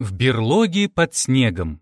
В берлоге под снегом.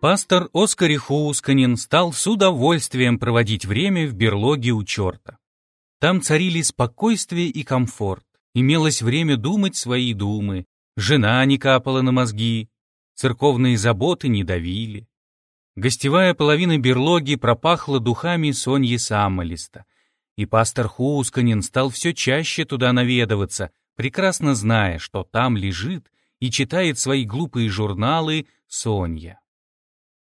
Пастор Оскар Хусканин стал с удовольствием проводить время в берлоге у черта. Там царили спокойствие и комфорт, имелось время думать свои думы, жена не капала на мозги, церковные заботы не давили. Гостевая половина берлоги пропахла духами Соньи Саммолиста, и пастор Хусканин стал все чаще туда наведываться, прекрасно зная, что там лежит и читает свои глупые журналы Сонья.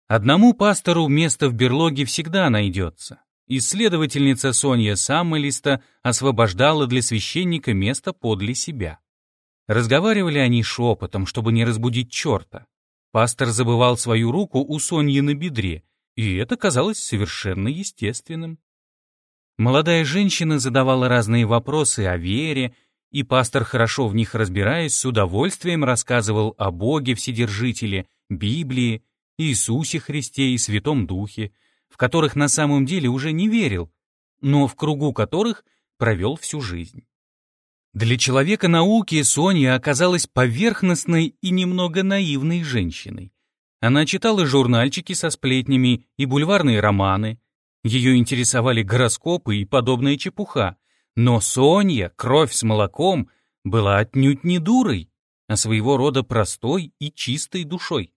Одному пастору место в берлоге всегда найдется. Исследовательница Соня Саммелиста освобождала для священника место подле себя. Разговаривали они шепотом, чтобы не разбудить черта. Пастор забывал свою руку у Соньи на бедре, и это казалось совершенно естественным. Молодая женщина задавала разные вопросы о вере, и пастор, хорошо в них разбираясь, с удовольствием рассказывал о Боге Вседержителе, Библии Иисусе Христе и Святом Духе, в которых на самом деле уже не верил, но в кругу которых провел всю жизнь. Для человека науки Соня оказалась поверхностной и немного наивной женщиной. Она читала журнальчики со сплетнями и бульварные романы. Ее интересовали гороскопы и подобная чепуха. Но Соня, кровь с молоком, была отнюдь не дурой, а своего рода простой и чистой душой.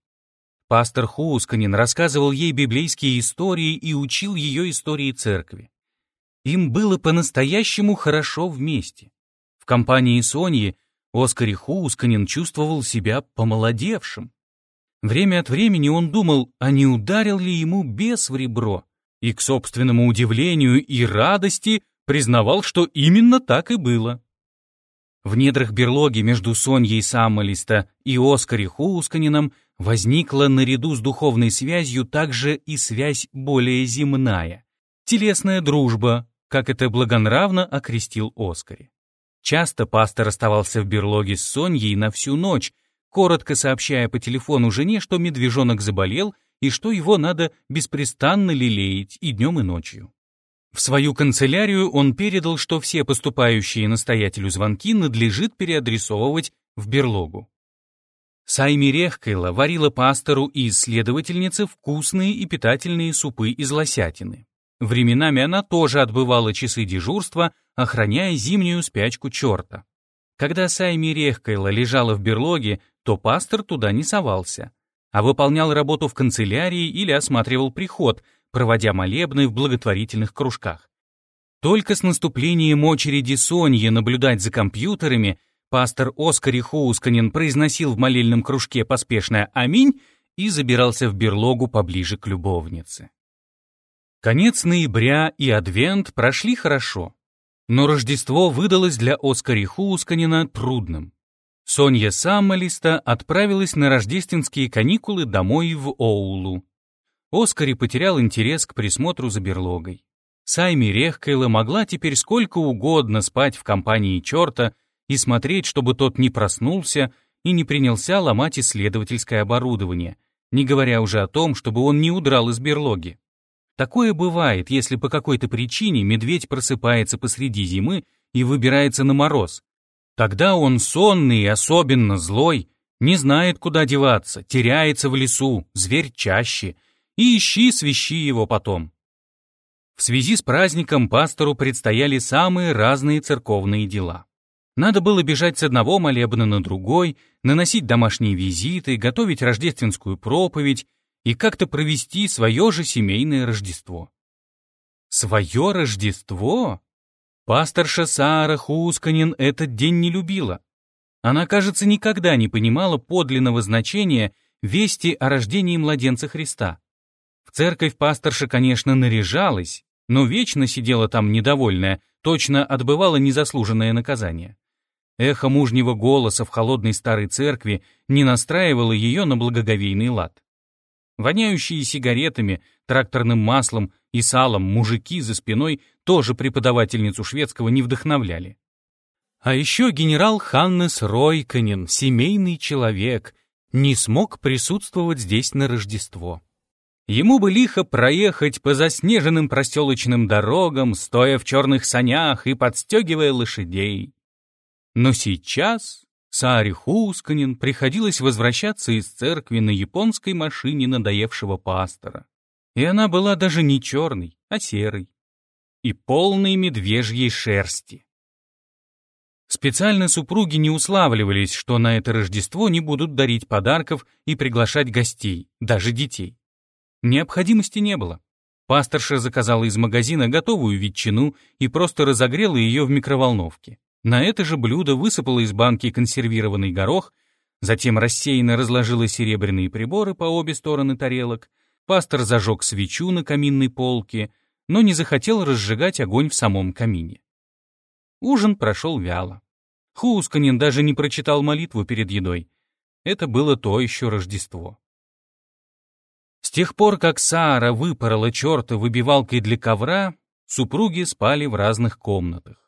Пастор Хусканин рассказывал ей библейские истории и учил ее истории церкви. Им было по-настоящему хорошо вместе. Компании Соньи Оскар Хусканин чувствовал себя помолодевшим. Время от времени он думал, а не ударил ли ему бес в ребро, и к собственному удивлению и радости признавал, что именно так и было. В недрах берлоги между Соньей Саммолиста и Оскари Хусканином возникла наряду с духовной связью также и связь более земная, телесная дружба, как это благонравно окрестил Оскари. Часто пастор оставался в берлоге с Соньей на всю ночь, коротко сообщая по телефону жене, что медвежонок заболел и что его надо беспрестанно лелеять и днем, и ночью. В свою канцелярию он передал, что все поступающие настоятелю звонки надлежит переадресовывать в берлогу. Сайми Рехкайла варила пастору и исследовательнице вкусные и питательные супы из лосятины. Временами она тоже отбывала часы дежурства, охраняя зимнюю спячку черта. Когда Сайми Рехкайла лежала в берлоге, то пастор туда не совался, а выполнял работу в канцелярии или осматривал приход, проводя молебны в благотворительных кружках. Только с наступлением очереди Соньи наблюдать за компьютерами пастор Оскар Хоусканин произносил в молельном кружке поспешное «Аминь» и забирался в берлогу поближе к любовнице. Конец ноября и Адвент прошли хорошо, но Рождество выдалось для Оскари Хоусканина трудным. Сонья Саммалиста отправилась на рождественские каникулы домой в Оулу. Оскари потерял интерес к присмотру за берлогой. Сайми Рехкайла могла теперь сколько угодно спать в компании черта и смотреть, чтобы тот не проснулся и не принялся ломать исследовательское оборудование, не говоря уже о том, чтобы он не удрал из берлоги. Такое бывает, если по какой-то причине медведь просыпается посреди зимы и выбирается на мороз. Тогда он сонный и особенно злой, не знает, куда деваться, теряется в лесу, зверь чаще — и ищи, свищи его потом. В связи с праздником пастору предстояли самые разные церковные дела. Надо было бежать с одного молебна на другой, наносить домашние визиты, готовить рождественскую проповедь и как-то провести свое же семейное Рождество. Свое Рождество? Пасторша Сара Хусканин этот день не любила. Она, кажется, никогда не понимала подлинного значения вести о рождении младенца Христа. В церковь пасторша, конечно, наряжалась, но вечно сидела там недовольная, точно отбывала незаслуженное наказание. Эхо мужнего голоса в холодной старой церкви не настраивало ее на благоговейный лад. Воняющие сигаретами, тракторным маслом и салом мужики за спиной тоже преподавательницу шведского не вдохновляли. А еще генерал Ханнес Ройканин, семейный человек, не смог присутствовать здесь на Рождество. Ему бы лихо проехать по заснеженным проселочным дорогам, стоя в черных санях и подстегивая лошадей. Но сейчас Сааре Хусканин приходилось возвращаться из церкви на японской машине надоевшего пастора. И она была даже не черной, а серой. И полной медвежьей шерсти. Специально супруги не уславливались, что на это Рождество не будут дарить подарков и приглашать гостей, даже детей. Необходимости не было. Пасторша заказала из магазина готовую ветчину и просто разогрела ее в микроволновке. На это же блюдо высыпала из банки консервированный горох, затем рассеянно разложила серебряные приборы по обе стороны тарелок, пастор зажег свечу на каминной полке, но не захотел разжигать огонь в самом камине. Ужин прошел вяло. Хусканин даже не прочитал молитву перед едой. Это было то еще Рождество. С тех пор, как Сара выпорола черта выбивалкой для ковра, супруги спали в разных комнатах.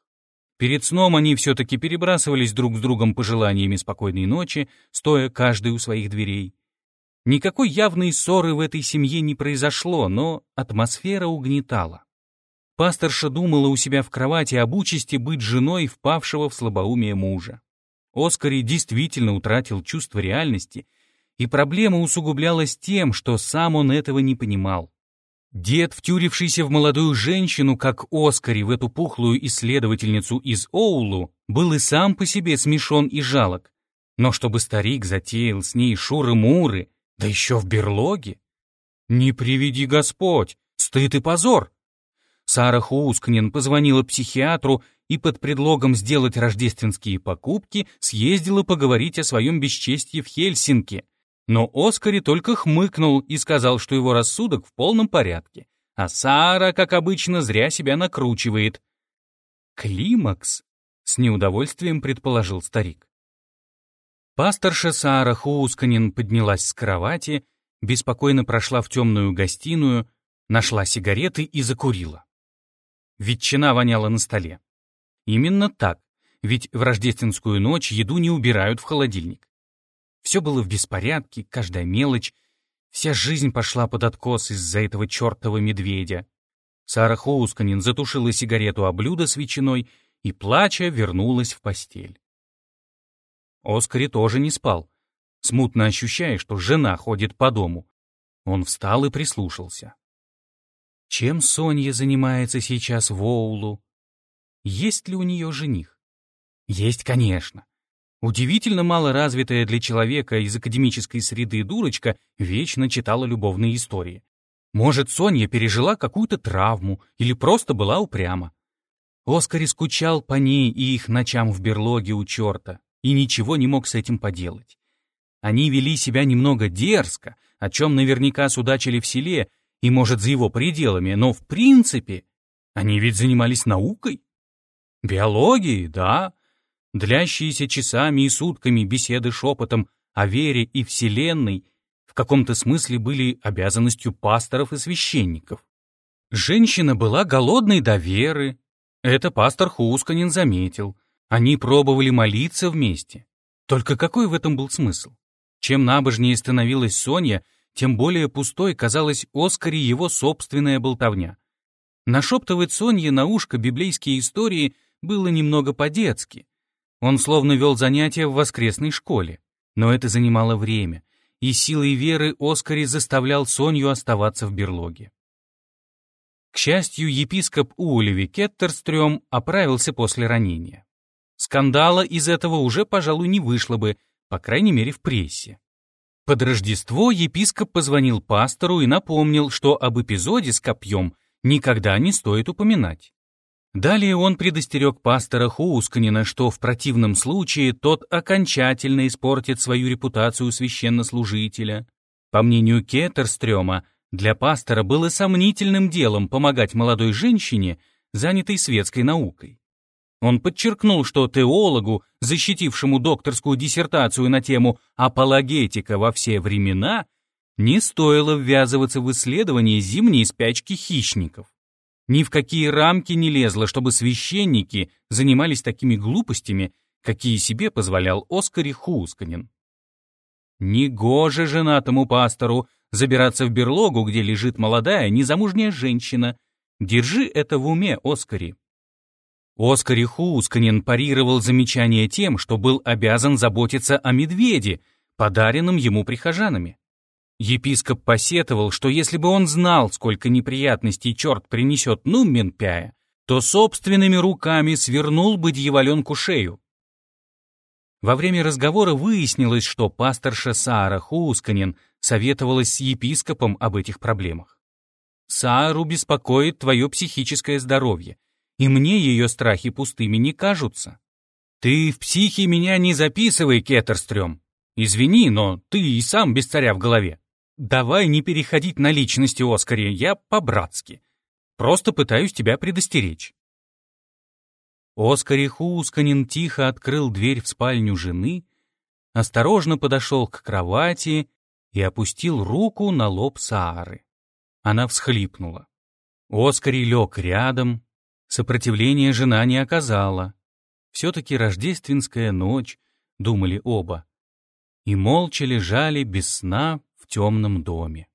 Перед сном они все-таки перебрасывались друг с другом пожеланиями спокойной ночи, стоя каждый у своих дверей. Никакой явной ссоры в этой семье не произошло, но атмосфера угнетала. Пасторша думала у себя в кровати об участи быть женой впавшего в слабоумие мужа. Оскари действительно утратил чувство реальности — и проблема усугублялась тем, что сам он этого не понимал. Дед, втюрившийся в молодую женщину, как Оскари, в эту пухлую исследовательницу из Оулу, был и сам по себе смешон и жалок. Но чтобы старик затеял с ней шуры-муры, да еще в берлоге? Не приведи Господь, стыд и позор. Сара Хускнин позвонила психиатру и под предлогом сделать рождественские покупки съездила поговорить о своем бесчестье в Хельсинки — но Оскари только хмыкнул и сказал, что его рассудок в полном порядке, а Сара, как обычно, зря себя накручивает. «Климакс?» — с неудовольствием предположил старик. Пасторша Сара Хусканин поднялась с кровати, беспокойно прошла в темную гостиную, нашла сигареты и закурила. Ветчина воняла на столе. Именно так, ведь в рождественскую ночь еду не убирают в холодильник. Все было в беспорядке, каждая мелочь. Вся жизнь пошла под откос из-за этого чертова медведя. Сара Хоусканин затушила сигарету о блюдо с ветчиной и, плача, вернулась в постель. Оскари тоже не спал, смутно ощущая, что жена ходит по дому. Он встал и прислушался. Чем Соня занимается сейчас в Оулу? Есть ли у нее жених? Есть, конечно. Удивительно мало развитая для человека из академической среды дурочка вечно читала любовные истории. Может, Соня пережила какую-то травму или просто была упряма. Оскар скучал по ней и их ночам в берлоге у черта, и ничего не мог с этим поделать. Они вели себя немного дерзко, о чем наверняка судачили в селе и, может, за его пределами, но в принципе они ведь занимались наукой. Биологией, да, Длящиеся часами и сутками беседы шепотом о вере и Вселенной в каком-то смысле были обязанностью пасторов и священников. Женщина была голодной до веры. Это пастор Хусканин заметил. Они пробовали молиться вместе. Только какой в этом был смысл? Чем набожнее становилась Соня, тем более пустой казалась Оскаре его собственная болтовня. Нашептывать Сонье на ушко библейские истории было немного по-детски, он словно вел занятия в воскресной школе. Но это занимало время, и силой веры Оскари заставлял Соню оставаться в берлоге. К счастью, епископ Улеви Кеттерстрём оправился после ранения. Скандала из этого уже, пожалуй, не вышло бы, по крайней мере, в прессе. Под Рождество епископ позвонил пастору и напомнил, что об эпизоде с копьем никогда не стоит упоминать. Далее он предостерег пастора Хуусканина, что в противном случае тот окончательно испортит свою репутацию священнослужителя. По мнению Кеттерстрёма, для пастора было сомнительным делом помогать молодой женщине, занятой светской наукой. Он подчеркнул, что теологу, защитившему докторскую диссертацию на тему «Апологетика во все времена», не стоило ввязываться в исследование зимней спячки хищников ни в какие рамки не лезла, чтобы священники занимались такими глупостями, какие себе позволял Оскари Хусканин. Негоже женатому пастору забираться в берлогу, где лежит молодая, незамужняя женщина. Держи это в уме, Оскари. Оскари Хусканин парировал замечание тем, что был обязан заботиться о медведе, подаренном ему прихожанами. Епископ посетовал, что если бы он знал, сколько неприятностей черт принесет Нумменпяя, то собственными руками свернул бы дьяволенку шею. Во время разговора выяснилось, что пасторша Саара Хусканин советовалась с епископом об этих проблемах. «Саару беспокоит твое психическое здоровье, и мне ее страхи пустыми не кажутся. Ты в психе меня не записывай, Кеттерстрём. Извини, но ты и сам без царя в голове. Давай не переходить на личности, Оскаре, я по-братски. Просто пытаюсь тебя предостеречь. Оскари Хусканин тихо открыл дверь в спальню жены, осторожно подошел к кровати и опустил руку на лоб Саары. Она всхлипнула. Оскари лег рядом, Сопротивления жена не оказала. Все-таки рождественская ночь, думали оба. И молча лежали без сна темном доме.